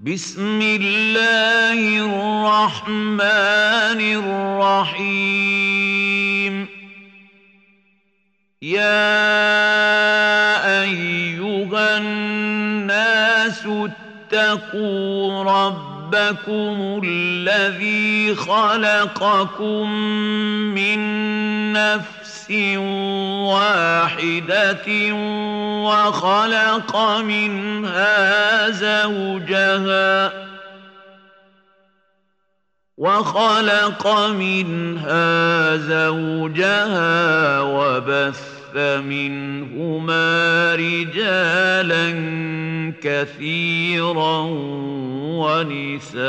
بسم اللہ الرحمن الرحیم یا ایوہ الناس اتقوا ربکم الذی خلقکم من نفس واحدة وخلق منها زوجها وخلق منها زوجها وبث منهما رجالا كثيرا ونساء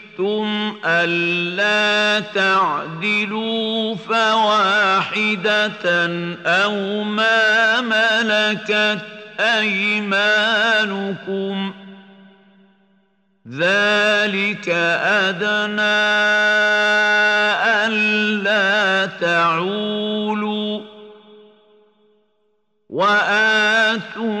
تم اللہ تعدلوا فواحدة أو ما ملكت أيمانكم ذلك أدنى ألا تعولوا وآتوا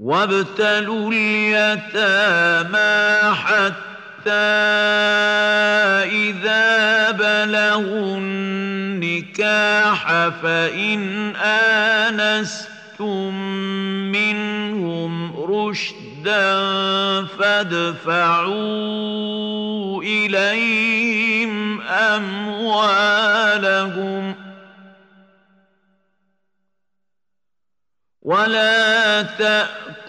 وابتلوا اليتامى حتى إذا بلغوا النكاح فإن آنستم منهم رشدا فادفعوا إليهم أموالهم ۖ ولا تأ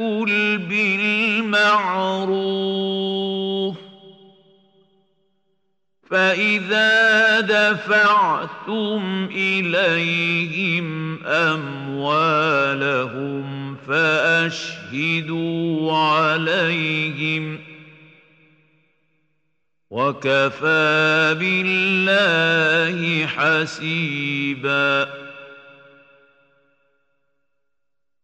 يأكل بالمعروف فإذا دفعتم إليهم أموالهم فأشهدوا عليهم وكفى بالله حسيباً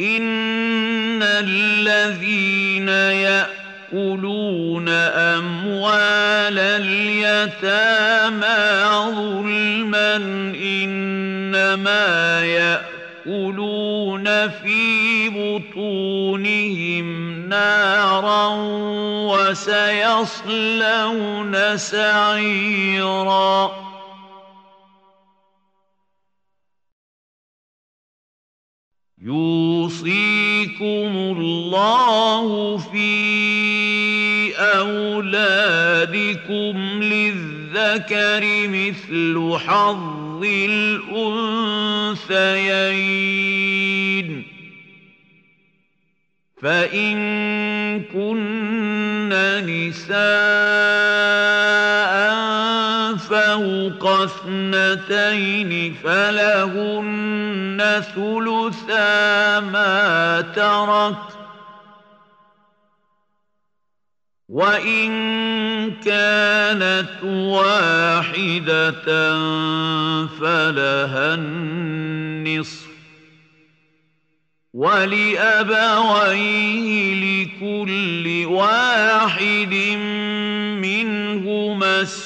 ان الذين ياكلون اموال اليتامى ظلما انما ياكلون في بطونهم نارا وسيصلون سعيرا يوصيكم الله في أولادكم للذكر مثل حظ الأنثيين. فإن كن نساء فوق اثنتين فلهن ثلثا ما ترك. وإن كانت واحدة فلها النصف. ولأبويه لكل واحد منهما السر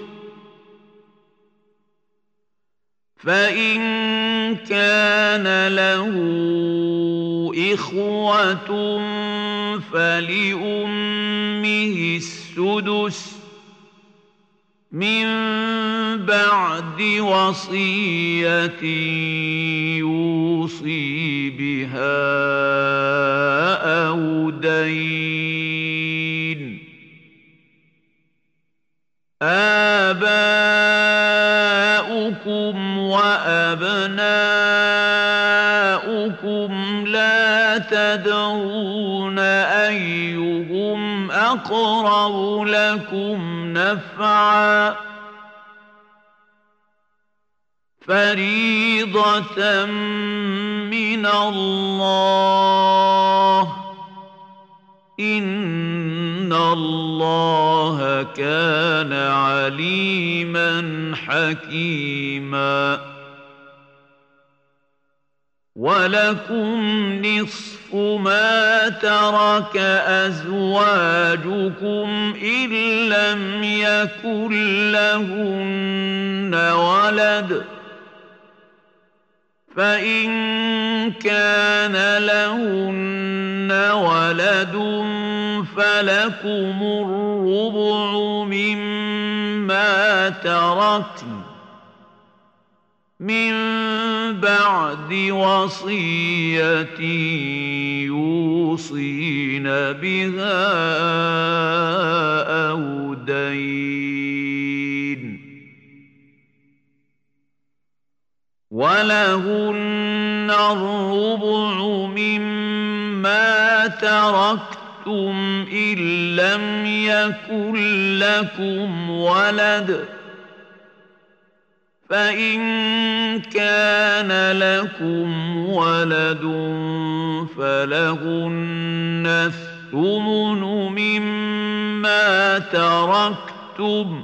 فَإِن كَانَ لَهُ إِخْوَةٌ فَلِأُمِّهِ السُّدُسُ مِن بَعْدِ وَصِيَّةٍ يُوصِي بِهَا أَوْ دَيْنٍ آبَاؤُكُمْ وأبناؤكم لا تدرون أيهم أقرب لكم نفعا فريضة من الله ان اللہ كان علیما حکیما ولكم نصف ما ترك أزواجكم إن لم يكن لهن ولد فإن كان لهن ولد فلكم الربع مما تركت من بعد وصية يوصين بها أو دين ولهن الربع مما تركت تم لم يكن لكم ولد فإن كان لكم ولد فلهن الثمن مما تركتم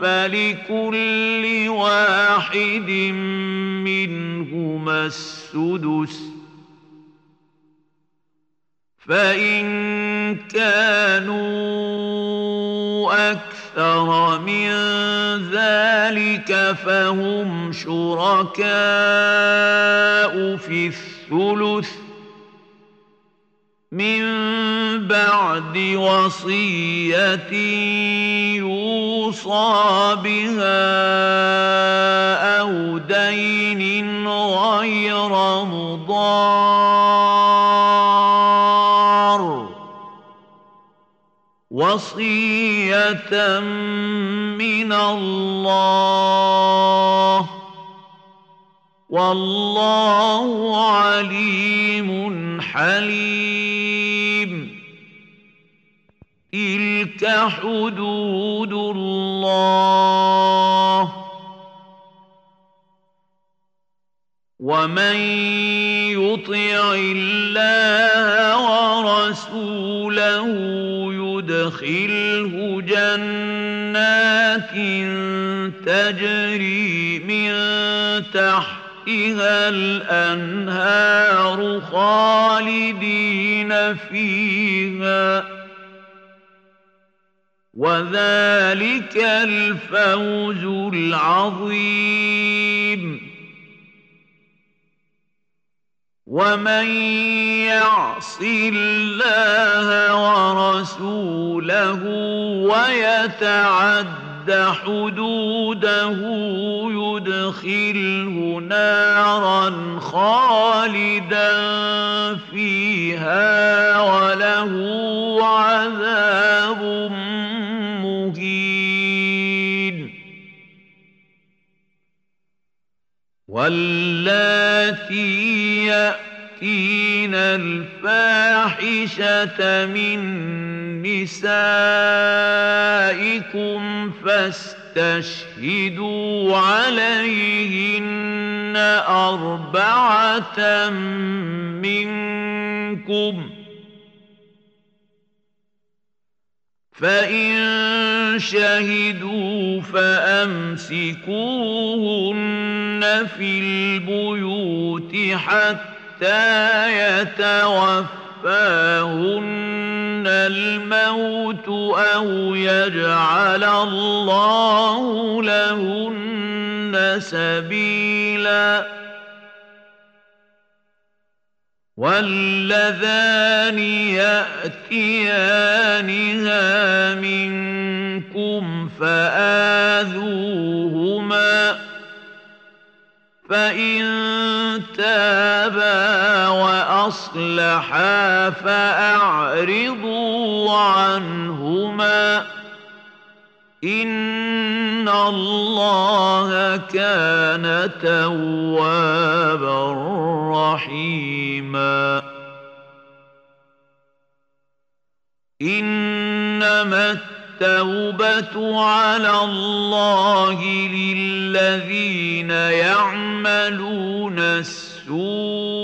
فلكل واحد منهما السدس فإن كانوا أكثر من ذلك فهم شركاء في الثلث من بعد وصية يوصى بها أو دين غير مضار. وصية من الله والله عليم حليم تلك حدود الله ومن يطع الله ورسوله يدخله جنات تجري من تحت تحتها الأنهار خالدين فيها وذلك الفوز العظيم ومن يعص الله ورسوله ويتعد يَتَعَدَّ حُدُودَهُ يُدْخِلْهُ نَارًا خَالِدًا فِيهَا وَلَهُ عَذَابٌ مُهِينٌ وَاللَّاتِي يَأْتِينَ يأتين الفاحشة من نسائكم فاستشهدوا عليهن أربعة منكم فَإِن شَهِدُوا فَأَمْسِكُوهُنَّ فِي الْبُيُوتِ حَتَّى حتى يتوفاهن الموت أو يجعل الله لهن سبيلا واللذان يأتيانها منكم فآذوهما فإن تاب أصلحا فأعرضوا عنهما إن الله كان توابا رحيما إنما التوبة على الله للذين يعملون السوء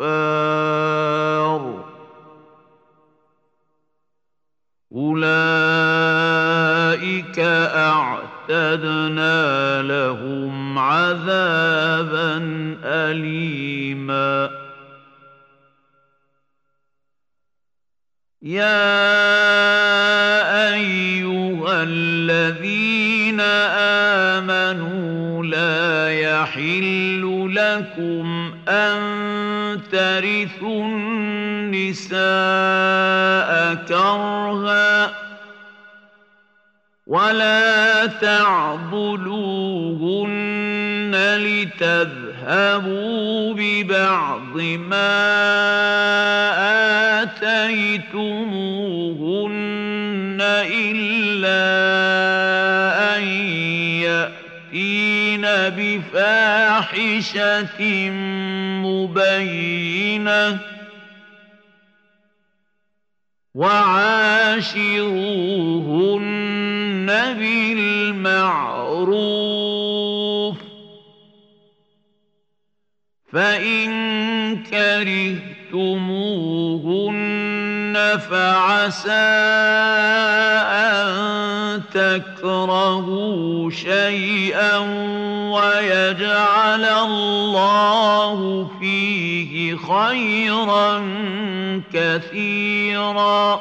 الكفار أولئك أعتدنا لهم عذابا أليما. يا أيها الذين آمنوا لا يحل لكم أن ترث النساء كرها ولا تعضلوهن لتذهبوا ببعض ما آتيتموه بفاحشة مبينة وعاشروهن بالمعروف فإن كرهتموهن فعسى تكرهوا شيئا ويجعل الله فيه خيرا كثيرا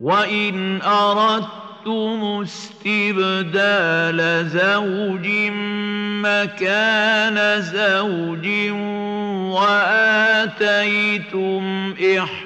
وإن أردتم استبدال زوج مكان زوج وآتيتم إحسانا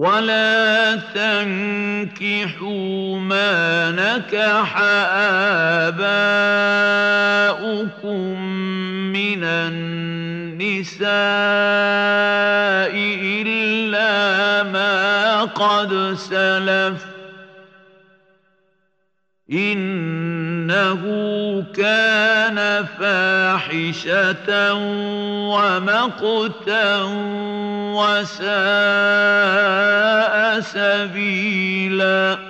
ولا تنكحوا ما نكح آباؤكم من النساء إلا ما قد سلف إنه كان فاحشة ومقتا وساء سبيلاً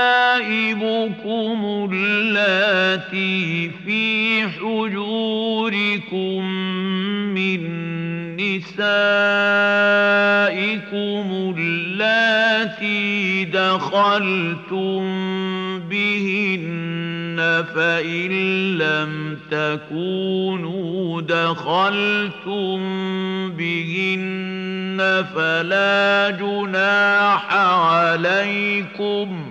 غائبكم التي في حجوركم من نسائكم التي دخلتم بهن فإن لم تكونوا دخلتم بهن فلا جناح عليكم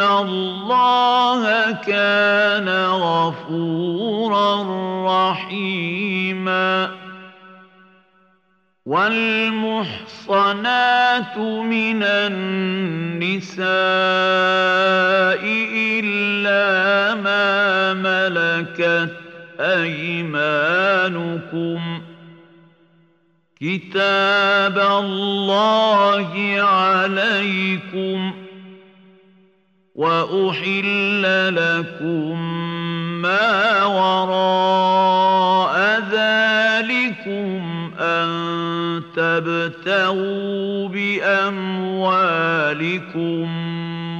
اللہ كان غفورا رحيما والمحصنات من النساء إلا ما ملكت أيمانكم كتاب الله عليكم وَأُحِلَّ لَكُم مَّا وَرَاءَ ذَلِكُمْ أَن تَبْتَغُوا بِأَمْوَالِكُم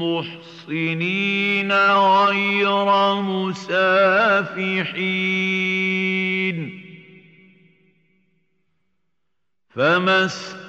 مُّحْصِنِينَ غَيْرَ مُسَافِحِينَ فَمَا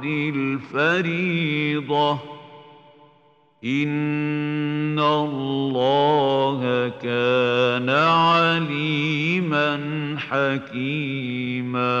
بعد الفريضة إن الله كان عليما حكيما.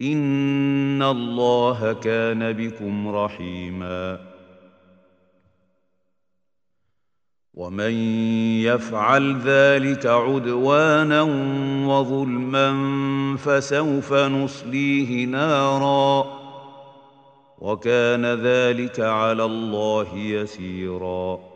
ان اللہ كان بكم رحیما ومن يفعل ذلك عدوانا وظلما فسوف نصليه نارا. وكان ذلك على الله يسيرا.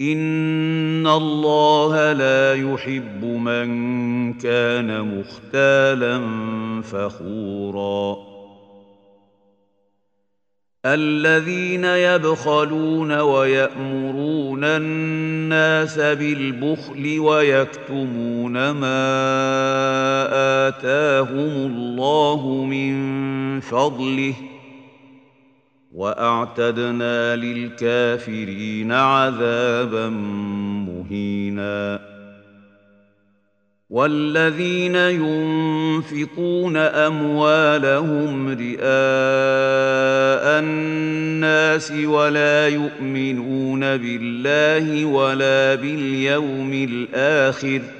ان اللہ لا يحب من كان مختالا فخورا. الذين يبخلون ويأمرون الناس بالبخل ويكتمون ما آتاهم الله من فضله وأعتدنا للكافرين عذابا مهينا والذين ينفقون أموالهم رئاء الناس ولا يؤمنون بالله ولا باليوم الآخر ۖ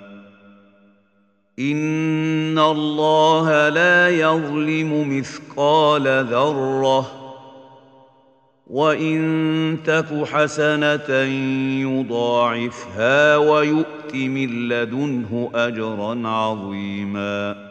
ان اللہ لا يظلم مثقال ذرہ وَإِن تَكُ حَسَنَةً يُضَاعِفْهَا وَيُؤْتِ مِن لَّدُنْهُ أَجْرًا عَظِيمًا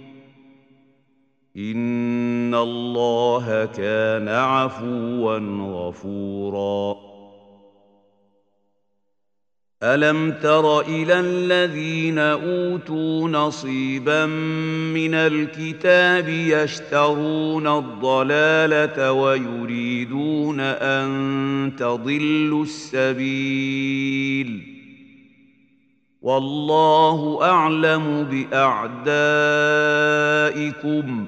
ان اللہ كان عفوا غفورا. الم تر إلى الذين اوتوا نصيبا من الكتاب يشترون الضلاله ويريدون ان تضلوا السبيل. والله اعلم باعدائكم.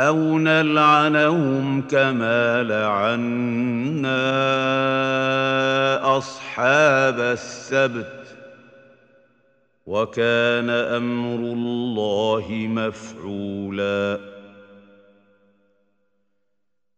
أو نلعنهم كما لعنا اصحاب السبت وكان أمر الله مفعولا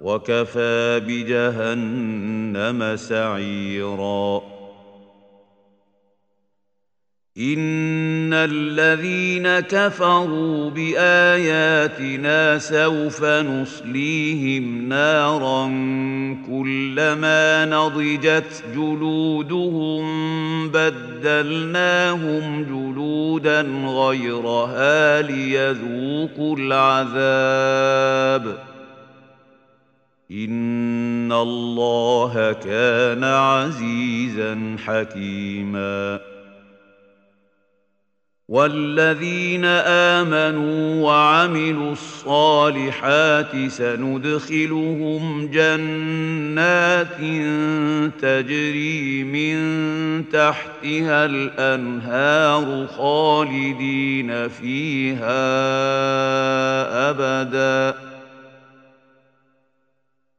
وَكَفَى بِجَهَنَّمَ سَعِيرًا. إِنَّ الَّذِينَ كَفَرُوا بِآيَاتِنَا سَوْفَ نُصْلِيهِمْ نَارًا كُلَّمَا نَضِجَتْ جُلُودُهُمْ بَدَّلْنَاهُمْ جُلُودًا غَيْرَهَا لِيَذُوقُوا الْعَذَابَ. ان اللہ كان عزیزا حکیما والذین آمنوا وعملوا الصالحات سندخلهم جنات تجری من تحتها الانهار خالدین فيها ابداً.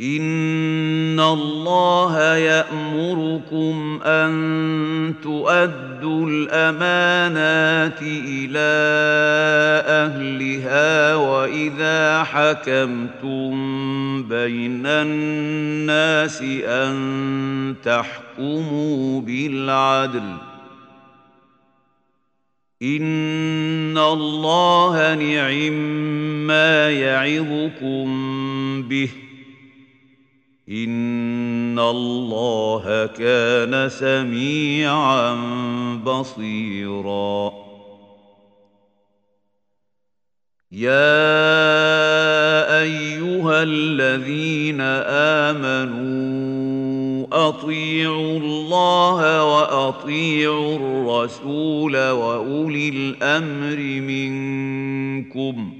ان الله يأمركم ان تؤدوا الامانات إلى اهلها واذا حكمتم بين الناس ان تحكموا بالعدل ان الله نعم ما يعظكم به ان اللہ كان سميعا بصيرا. يا ايها الذين آمنوا اطيعوا الله واطيعوا الرسول واولي الامر منكم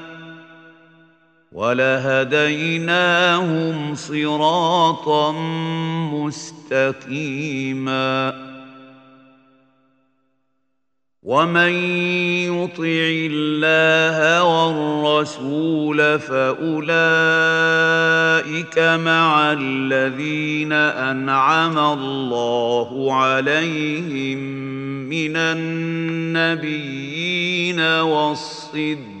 وَلَهَدَيْنَاهُمْ صِرَاطًا مُسْتَقِيمًا. وَمَن يُطِعِ اللَّهَ وَالرَّسُولَ فَأُولَئِكَ مَعَ الَّذِينَ أَنْعَمَ اللَّهُ عَلَيْهِمْ مِنَ النَّبِيِّينَ وَالصِّدِّينَ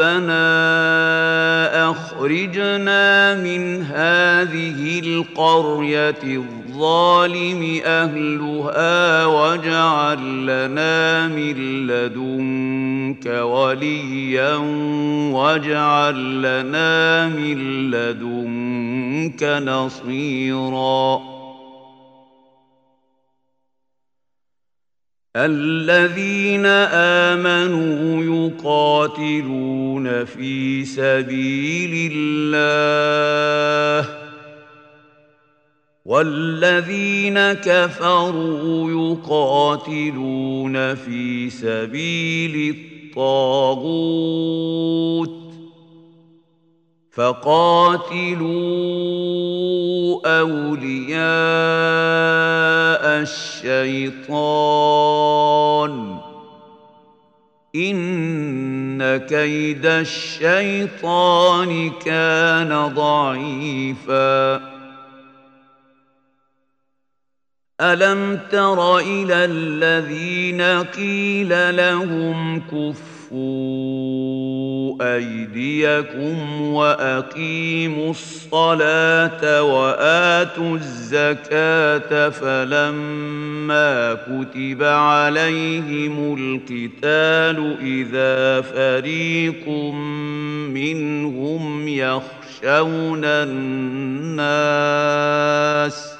ربنا أخرجنا من هذه القرية الظالم أهلها واجعل لنا من لدنك وليا واجعل لنا من لدنك نصيرا الذين آمنوا يقاتلون في سبيل الله والذين كفروا يقاتلون في سبيل الطاغوت فقاتلوا اولياء الشيطان ان كيد الشيطان كان ضعيفا الم تر إلى الذين قيل لهم كفوا أيديكم وأقيموا الصلاة وآتوا الزكاة فلما كتب عليهم القتال إذا فريق منهم يخشون الناس ۖ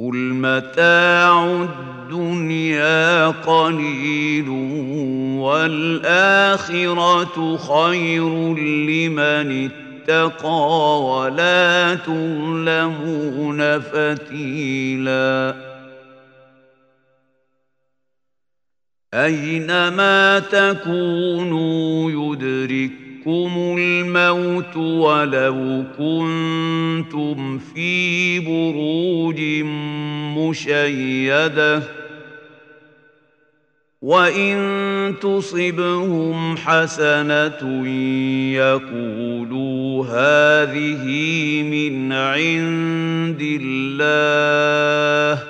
قل متاع الدنيا قليل والآخرة خير لمن اتقى ولا تظلمون فتيلا أينما تكونوا يدرك يدرككم الموت ولو كنتم في بروج مشيدة وَإِن تُصِبْهُمْ حَسَنَةٌ يَقُولُوا هَٰذِهِ مِنْ عِندِ اللَّهِ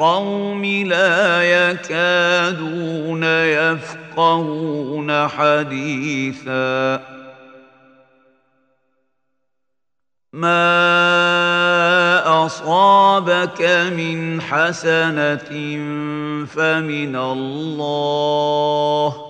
القوم لا يكادون يفقهون حديثا. ما أصابك من حسنة فمن الله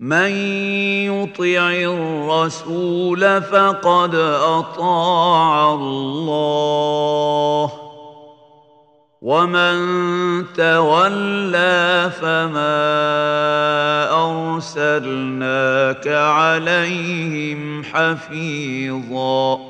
من يطع الرسول فقد أطاع الله. ومن تولى فما أرسلناك عليهم حفيظا.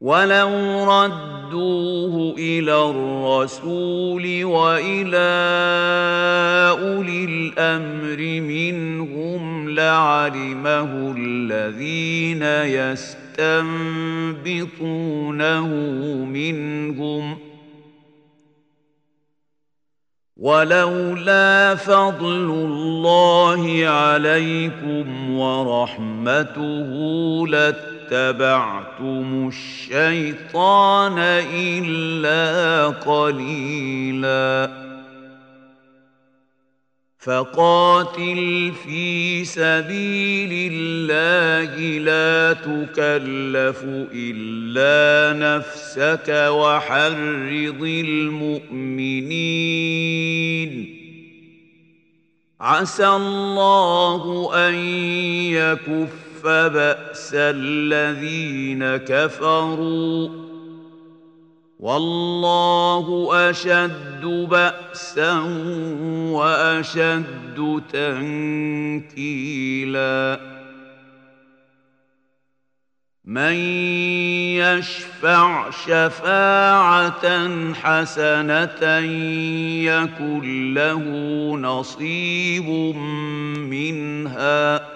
ولو ردوه إلى الرسول وإلى أولي الأمر منهم لعلمه الذين يستنبطونه منهم ولولا فضل الله عليكم ورحمته لت اتبعتم الشيطان إلا قليلا. فقاتل في سبيل الله لا تكلف إلا نفسك وحرض المؤمنين. عسى الله أن يكف فبأس الذين كفروا. والله أشد بأسا وأشد تنكيلاً. من يشفع شفاعة حسنة يكن له نصيب منها.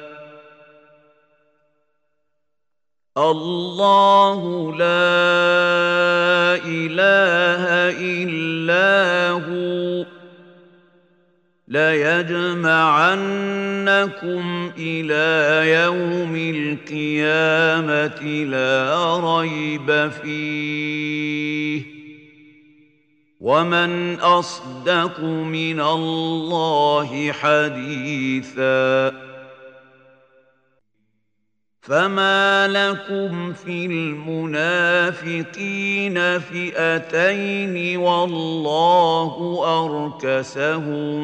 اللہ لا الہ الا ہو لَيَجْمَعَنَّكُمْ إِلَى يَوْمِ الْقِيَامَةِ لَا رَيْبَ فِيهِ وَمَنْ أَصْدَقُ مِنَ اللَّهِ حَدِيثًا فما لكم في المنافقين فئتين والله أركسهم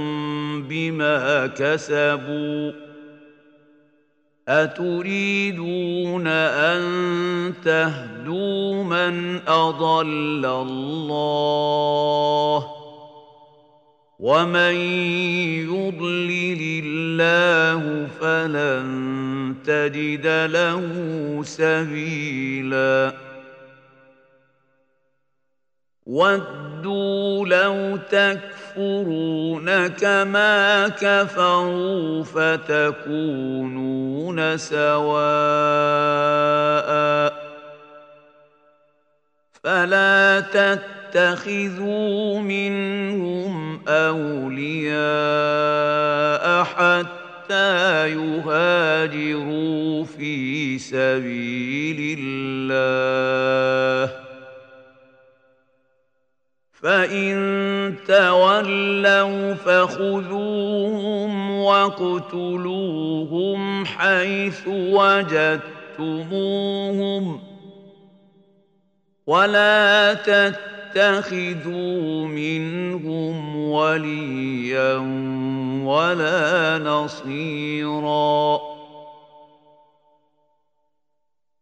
بما كسبوا أتريدون أن تهدوا من أضل الله ومن يضلل الله فلن تجد له سبيلا ودوا لو تكفرون كما كفروا فتكونون سواء فلا تتخذوا منهم أولياء حتى يهاجروا في سبيل الله. فَإِن تَوَلَّوْا فَخُذُوهُمْ وَاقْتُلُوهُمْ حَيْثُ وَجَدتُّمُوهُمْ. وَلَا تَتَّبِعُوا تتخذوا منهم وليا ولا نصيرا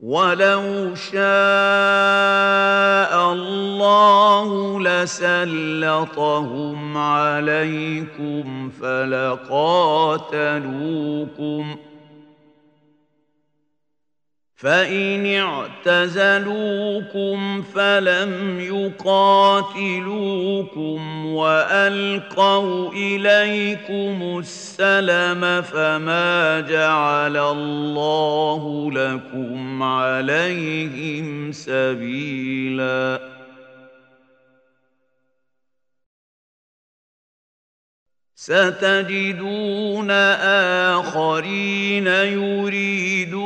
وَلَوْ شَاءَ اللَّهُ لَسَلَّطَهُمْ عَلَيْكُمْ فَلَقَاتَلُوكُمْ ۖ فَإِنِ اعْتَزَلُوكُمْ فَلَمْ يُقَاتِلُوكُمْ وَأَلْقَوْا إِلَيْكُمُ السَّلَمَ فَمَا جَعَلَ اللَّهُ لَكُمْ عَلَيْهِمْ سَبِيلًا سَتَجِدُونَ آخَرِينَ يُرِيدُونَ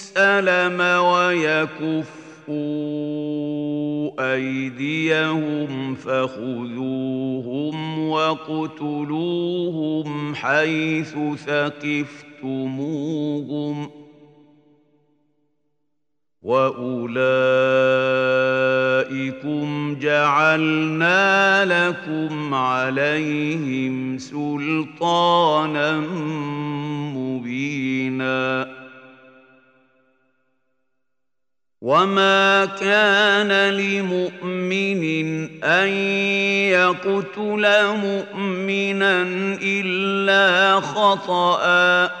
الألم ويكفوا أيديهم فخذوهم وقتلوهم حيث ثقفتموهم وأولئكم جعلنا لكم عليهم سلطانا مبيناً وما كان لمؤمن أن يقتل مؤمنا إلا خطأً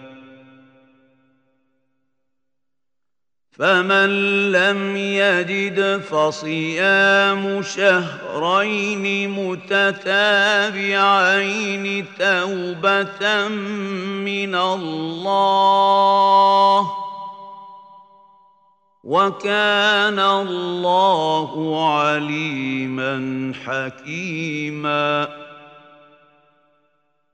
فمن لم يجد فصيام شهرين متتابعين توبة من الله وكان الله عليما حكيما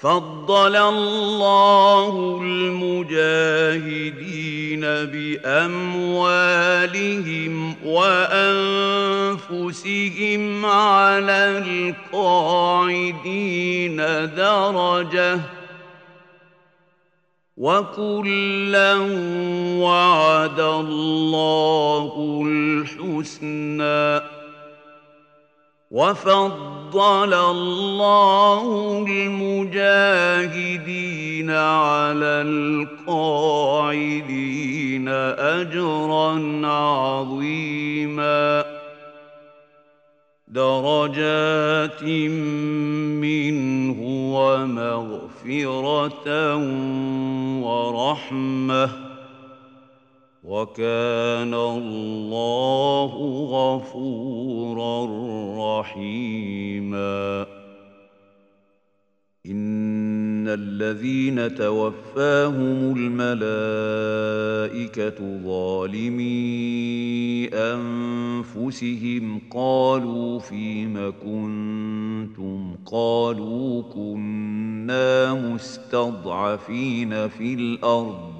فضل الله المجاهدين بأموالهم وأنفسهم على القاعدين درجة وكلا وعد الله الحسنى وفضل فضل الله المجاهدين على القاعدين أجرا عظيما. درجات منه ومغفرة ورحمة. وكان الله غفورا رحيما. إن الذين توفاهم الملائكة ظالمي أنفسهم قالوا فيما كنتم؟ قالوا كنا مستضعفين في الأرض.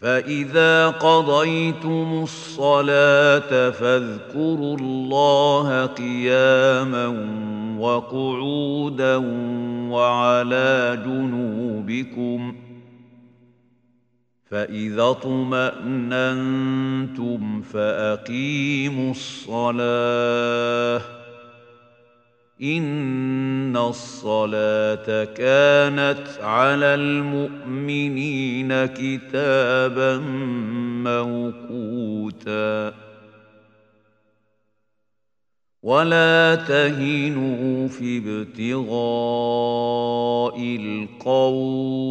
فَإِذَا قَضَيْتُمُ الصَّلَاةَ فَاذْكُرُوا اللَّهَ قِيَامًا وَقُعُودًا وَعَلَى جُنُوبِكُمْ فَإِذَا طُمَأْنَنْتُمْ فَأَقِيمُوا الصَّلَاةَ ان الصلاة كانت على المؤمنين كتابا موقوتا ولا تهنوا في ابتغاء القوم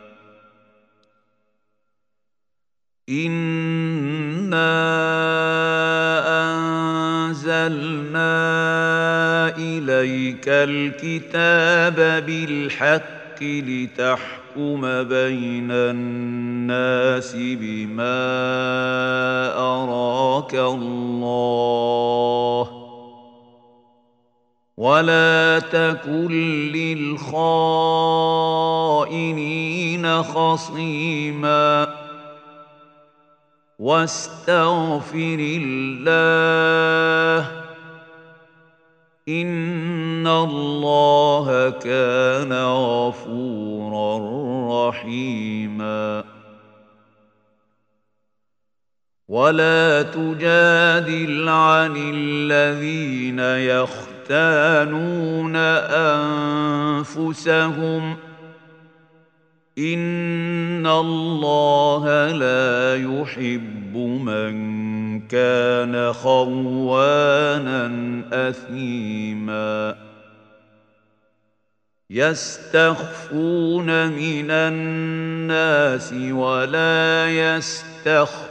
انا انزلنا اليك الكتاب بالحق لتحكم بين الناس بما اراك الله ولا تكن للخائنين خصيماً واستغفر الله إن الله كان غفورا رحيما. ولا تجادل عن الذين يختانون أنفسهم ان اللہ لا يحب من كان خوانا اثیما يستخفون من الناس ولا يستخفون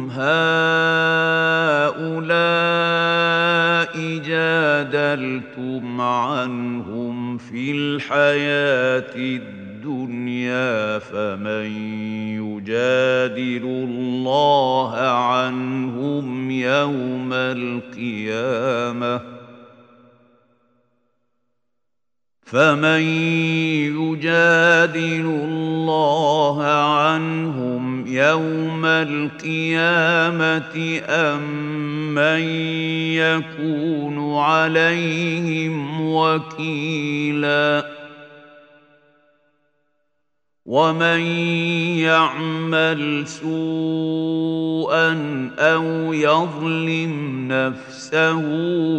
هؤلاء جادلتم عنهم في الحياة الدنيا فمن يجادل الله عنهم يوم القيامة فمن يجادل الله عنهم يوم القيامة أم من يكون عليهم وكيلاً ومن يعمل سوءا أو يظلم نفسه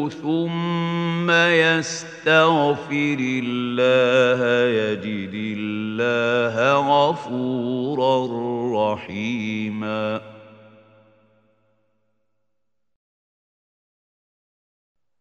ثم يستغفر الله يجد الله غفورا رحيما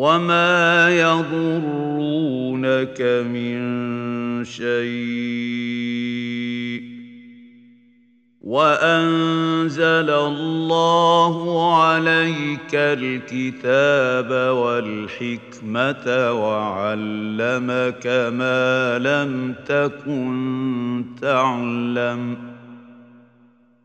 وما يضرونك من شيء وأنزل الله عليك الكتاب والحكمة وعلمك ما لم تكن تعلم ۖ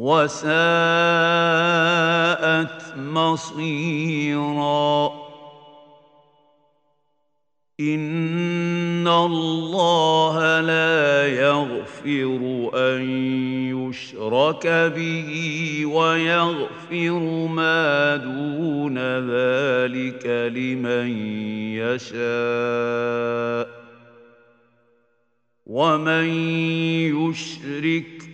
وساءت مصيرا. إن الله لا يغفر أن يشرك به ويغفر ما دون ذلك لمن يشاء. ومن يشرك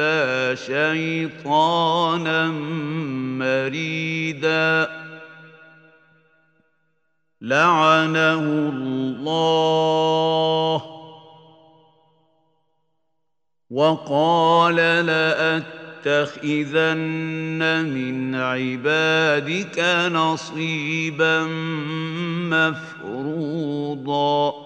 إلا شيطانا مريدا لعنه الله وقال لأتخذن من عبادك نصيبا مفروضا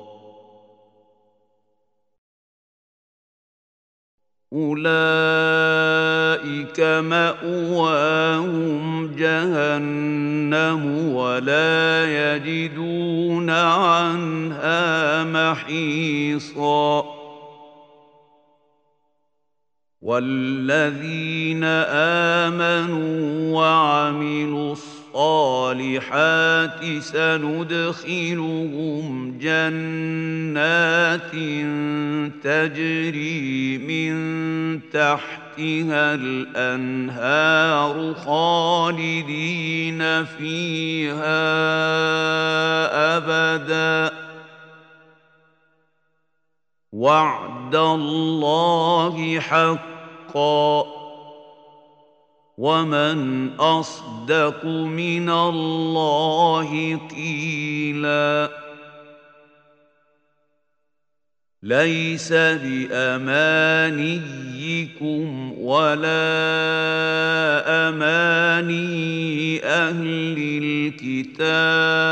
اولئك مأواهم جهنم ولا يجدون عنها محيصا والذين آمنوا وعملوا الصالحات الصالحات سندخلهم جنات تجري من تحتها الأنهار خالدين فيها أبدا. وعد الله حقا. ومن اصدق من الله قيلا ليس بامانيكم ولا اماني أهل الكتاب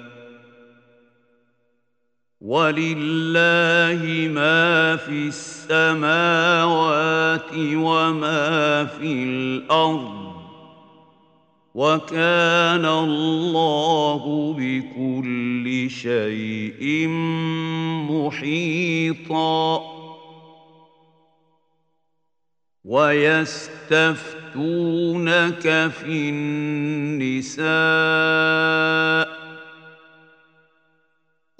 وَلِلَّهِ مَا فِي السَّمَاوَاتِ وَمَا فِي الْأَرْضِ وَكَانَ اللَّهُ بِكُلِّ شَيْءٍ مُحِيطًا وَيَسْتَفْتُونَكَ فِي النِّسَاءِ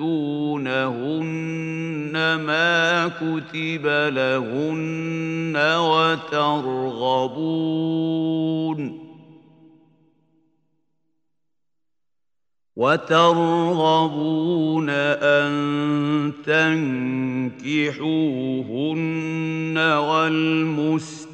يؤتونهن ما كتب لهن وترغبون وترغبون أن تنكحوهن والمسلمين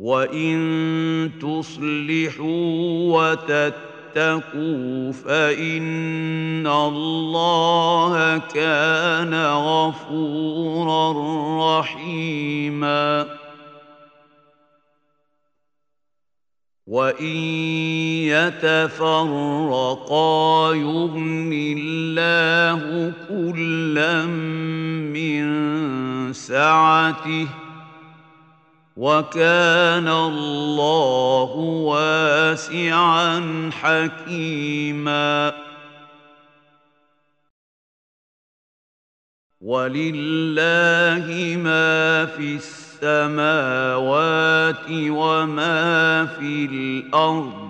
وَإِن تُصْلِحُوا وَتَتَّقُوا فَإِنَّ اللَّهَ كَانَ غَفُورًا رَّحِيمًا وَإِن يَتَفَرَّقَا يُغْنِ اللَّهُ كُلًّا مِّن سَعَتِهِ وَكَانَ اللَّهُ وَاسِعًا حَكِيمًا وَلِلَّهِ مَا فِي السَّمَاوَاتِ وَمَا فِي الْأَرْضِ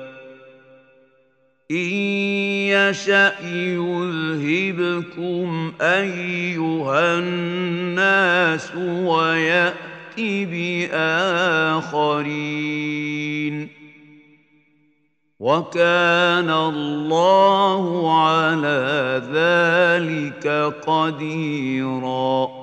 يشأ يذهبكم أيها الناس ويأت بآخرين وكان الله على ذلك قديراً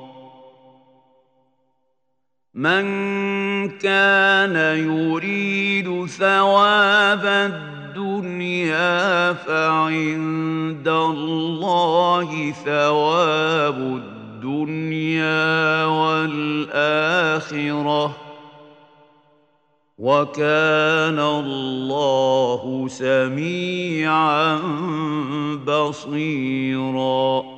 من كان يريد ثواب الدين الدنيا فعند الله ثواب الدنيا والآخرة وكان الله سميعا بصيراً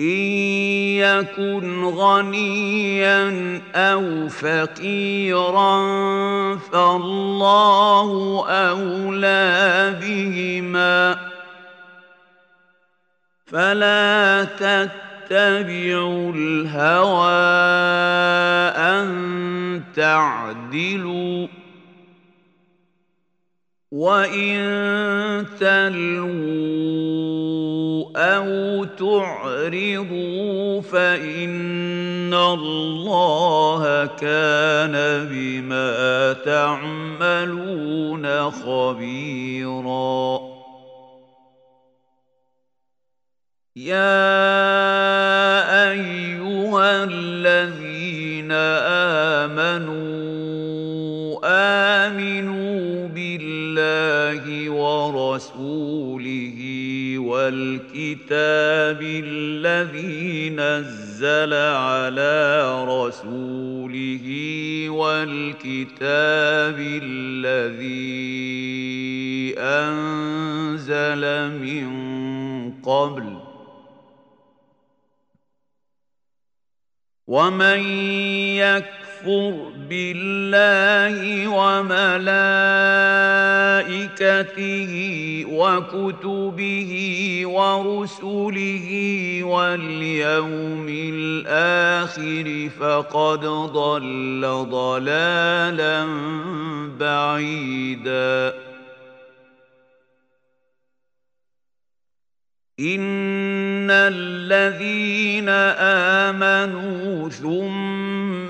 إن يكن غنيا أو فقيرا فالله أولى بهما فلا تتبعوا الهوى أن تعدلوا وَإِن تَلْوُوا أَوْ تُعْرِضُوا فَإِنَّ اللَّهَ كَانَ بِمَا تَعْمَلُونَ خَبِيرًا. يَا الكتاب الذي نزل على رسوله والكتاب الذي أنزل من قبل ومن يكفر بالله وملائكته وكتبه ورسله واليوم الآخر فقد ضل ضلالا بعيدا. إن الذين آمنوا ثم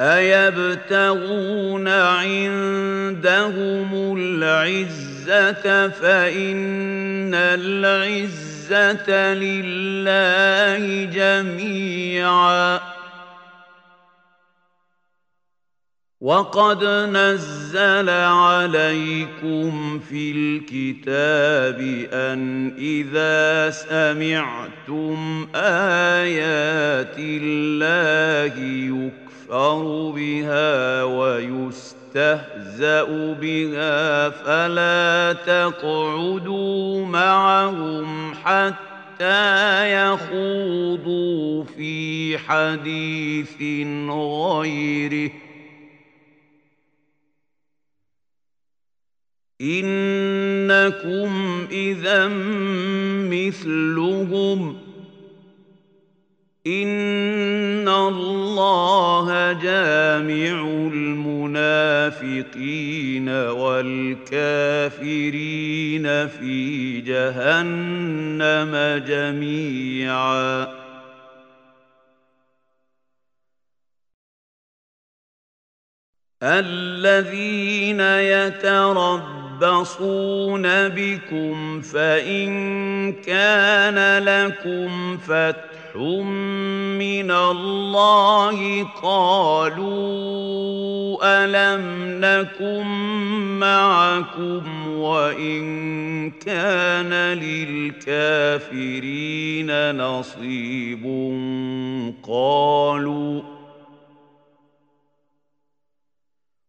أَيَبْتَغُونَ عِندَهُمُ الْعِزَّةَ فَإِنَّ الْعِزَّةَ لِلَّهِ جَمِيعًا وَقَدْ نَزَّلَ عَلَيْكُمْ فِي الْكِتَابِ أَنْ إِذَا سَمِعْتُمْ آيَاتِ اللَّهِ يُكْرِمُ يُكْفَرُ بِهَا وَيُسْتَهْزَأُ بِهَا فَلَا تَقْعُدُوا مَعَهُمْ حَتَّى يَخُوضُوا فِي حَدِيثٍ غَيْرِهِ إِنَّكُمْ إِذًا مِثْلُهُمْ ان اللہ جامع المنافقین والکافرین فی جہنم جميعا الذين يتربون يتربصون بكم فإن كان لكم فتح من الله قالوا ألم نَكُمْ معكم وإن كان للكافرين نصيب قالوا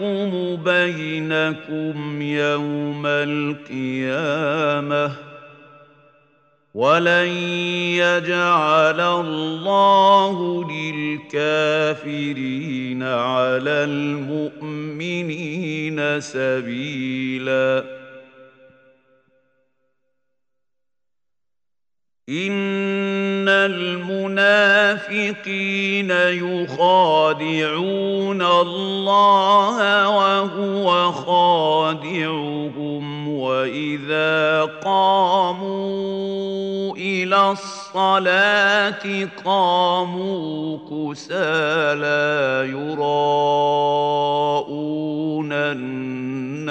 يحكم بينكم يوم القيامة ولن يجعل الله للكافرين على المؤمنين سبيلاً ان المنافقين يخادعون الله وهو خادعهم واذا قاموا إلى الصلاه قاموا كسالى يراءون الناس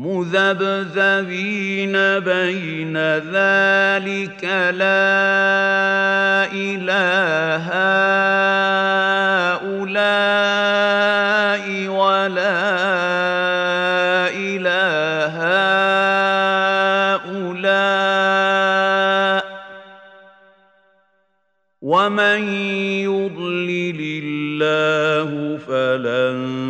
مذبذبين بين ذلك لا إله هؤلاء ولا إله هؤلاء ومن يضلل الله فلن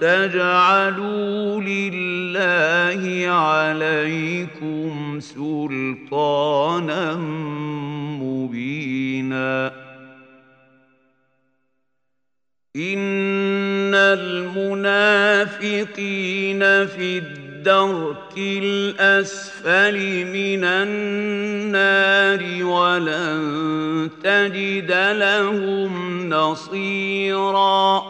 تجعلوا لله عليكم سلطانا مبينا. إن المنافقين في الدرك الأسفل من النار ولن تجد لهم نصيراً.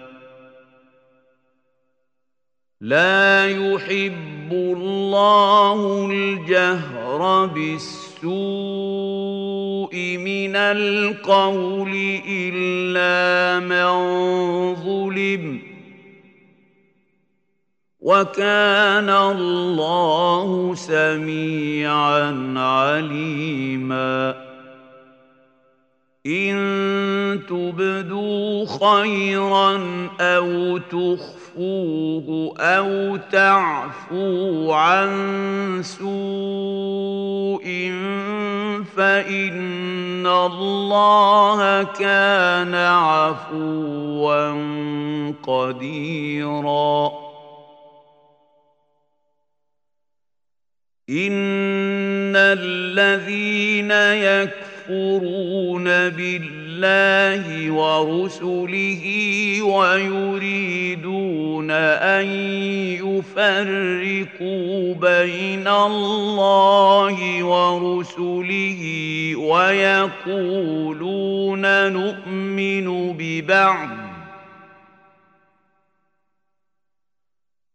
لا يحب الله الجهر بالسوء من القول إلا من ظلم وكان الله سميعا عليما إن تبدوا خيرا أو تخفوا تخفوه أو تعفو عن سوء فإن الله كان عفوا قديرا. إن الذين يكفرون بالله الله ورسله ويريدون أن يفرقوا بين الله ورسله ويقولون نؤمن ببعض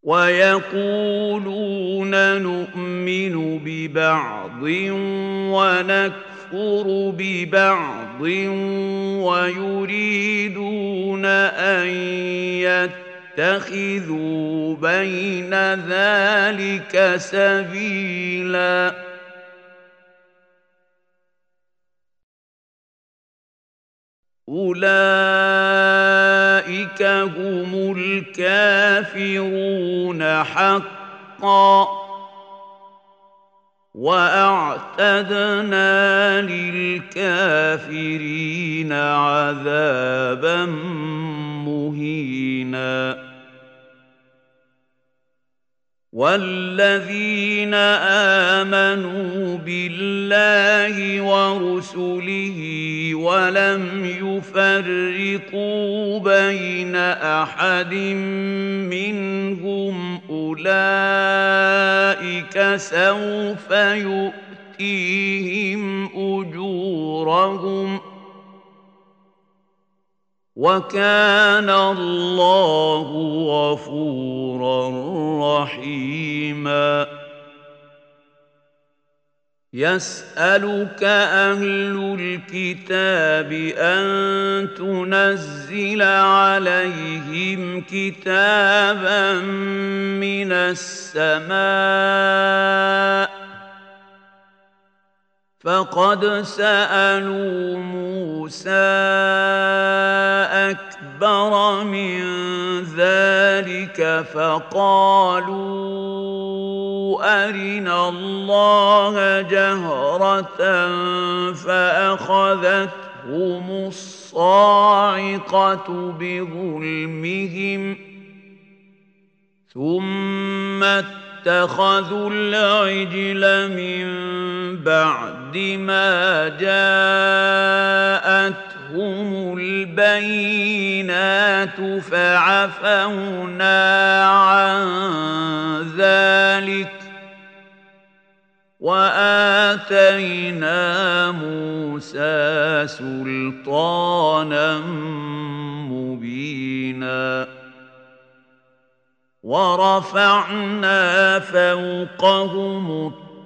ويقولون نؤمن ببعض ونك يكفر ببعض ويريدون أن يتخذوا بين ذلك سبيلاً أولئك هم الكافرون حقا وَأَعْتَدْنَا لِلْكَافِرِينَ عَذَابًا مُهِينًا والذين آمنوا بالله ورسله ولم يفرقوا بين أحد منهم أولئك سوف يؤتيهم أجورهم وكان الله غفورا رحيماً يسألك أهل الكتاب أن تنزل عليهم كتابا من السماء فقد سألوا موسى أكبر استكبر من ذلك فقالوا أرنا الله جهرة فأخذتهم الصاعقة بظلمهم ثم اتخذوا العجل من بعد ما جاءت هم البينات فعفونا عن ذلك وآتينا موسى سلطانا مبينا ورفعنا فوقهم الطاعة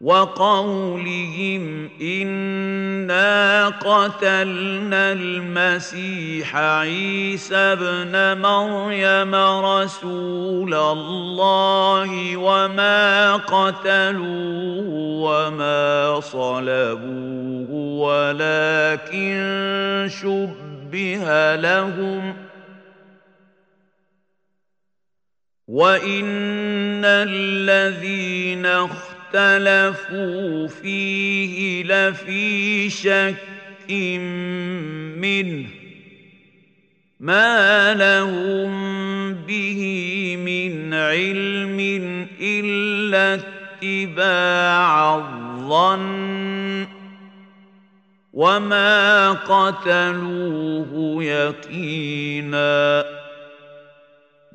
وقولهم إنا قتلنا المسيح عيسى ابن مريم رسول الله وما قتلوه وما صلبوه ولكن شبه لهم ۖ وَإِنَّ الَّذِينَ اخْتَلَفُوا اختلفوا فيه لفي شك منه ما لهم به من علم إلا اتباع الظن وما قتلوه يقيناً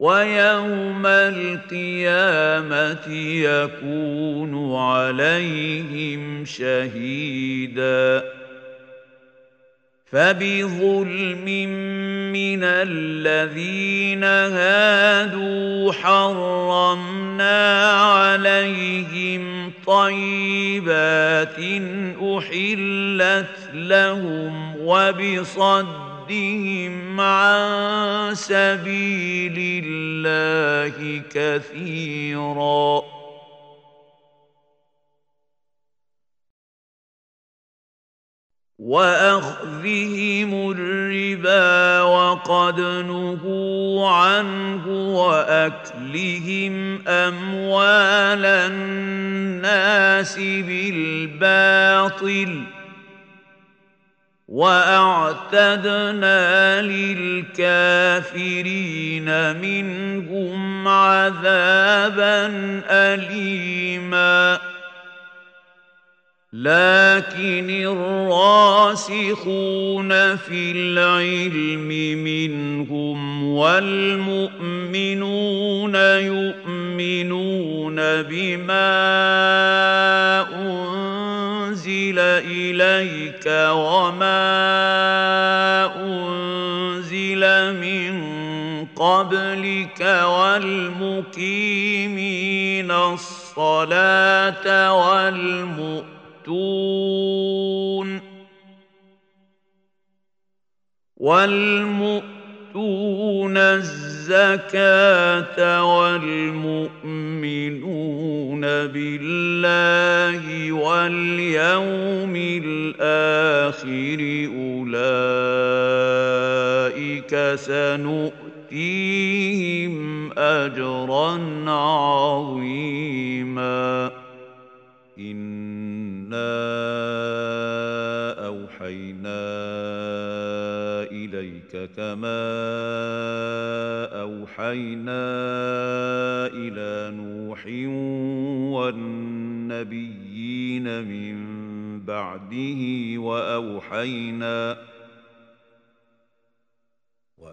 وَيَوْمَ الْقِيَامَةِ يَكُونُ عَلَيْهِمْ شَهِيدًا فَبِظُلْمٍ مِّنَ الَّذِينَ هَادُوا حَرَّمْنَا عَلَيْهِمْ طَيِّبَاتٍ أُحِلَّتْ لَهُمْ وَبِصَدٍّ صدهم عن سبيل الله كثيرا. وأخذهم الربا وقد نهوا عنه وأكلهم أموال الناس بالباطل ۖ وَأَعْتَدْنَا لِلْكَافِرِينَ مِنْهُمْ عَذَابًا أَلِيمًا لكن الراسخون في العلم منهم والمؤمنون يؤمنون بما أنزل أنزل إليك وما أنزل من قبلك والمقيمين الصلاة والمؤتون والمؤتون الزكاة الزكاة والمؤمنون بالله واليوم الآخر أولئك سنؤتيهم أجرا عظيما إنا أوحينا إليك كما أوحينا إلى نوح والنبيين من بعده وأوحينا إلى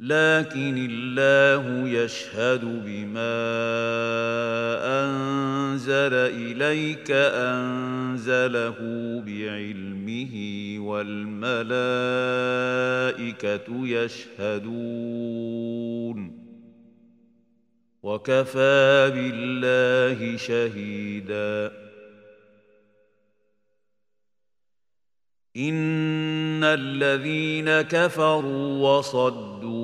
لكن الله يشهد بما أنزل إليك أنزله بعلمه والملائكة يشهدون وكفى بالله شهيدا إن الذين كفروا وصدوا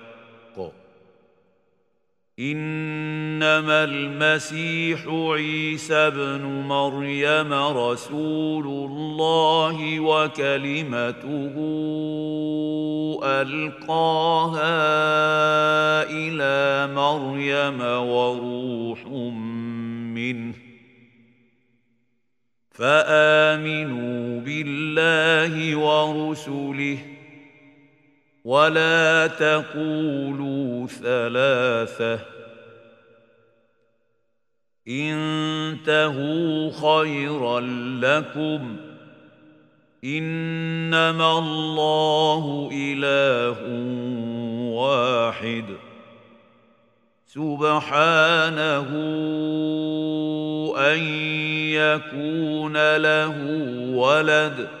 إنما المسيح عيسى ابن مريم رسول الله وكلمته ألقاها إلى مريم وروح منه فآمنوا بالله ورسله ولا تقولوا ثلاثة انتهوا خيرا لكم انما الله اله واحد سبحانه ان يكون له ولد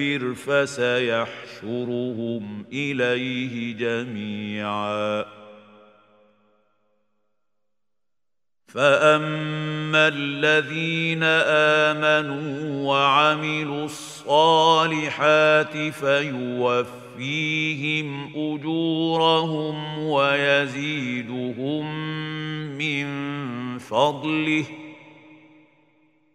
يكبر فسيحشرهم إليه جميعا. فأما الذين آمنوا وعملوا الصالحات فيوفيهم أجورهم ويزيدهم من فضله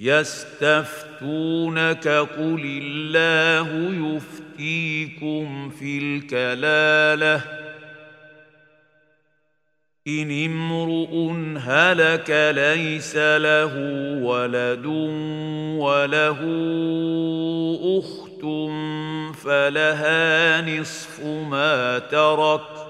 يستفتونك قل الله يفتيكم في الكلالة. إن امرؤ هلك ليس له ولد وله أخت فلها نصف ما ترك.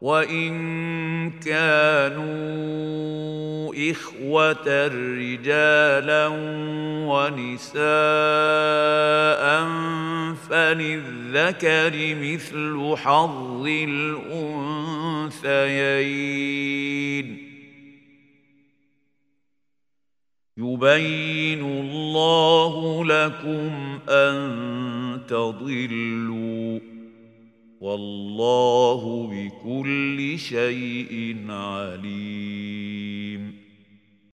وَإِن كَانُوا إِخْوَةً رِجَالًا وَنِسَاءً فَلِلذَّكَرِ مِثْلُ حَظِّ الْأُنْثَيَيْنِ يُبَيِّنُ اللَّهُ لَكُمْ أَن تَضِلُّوا والله بكل شيء عليم.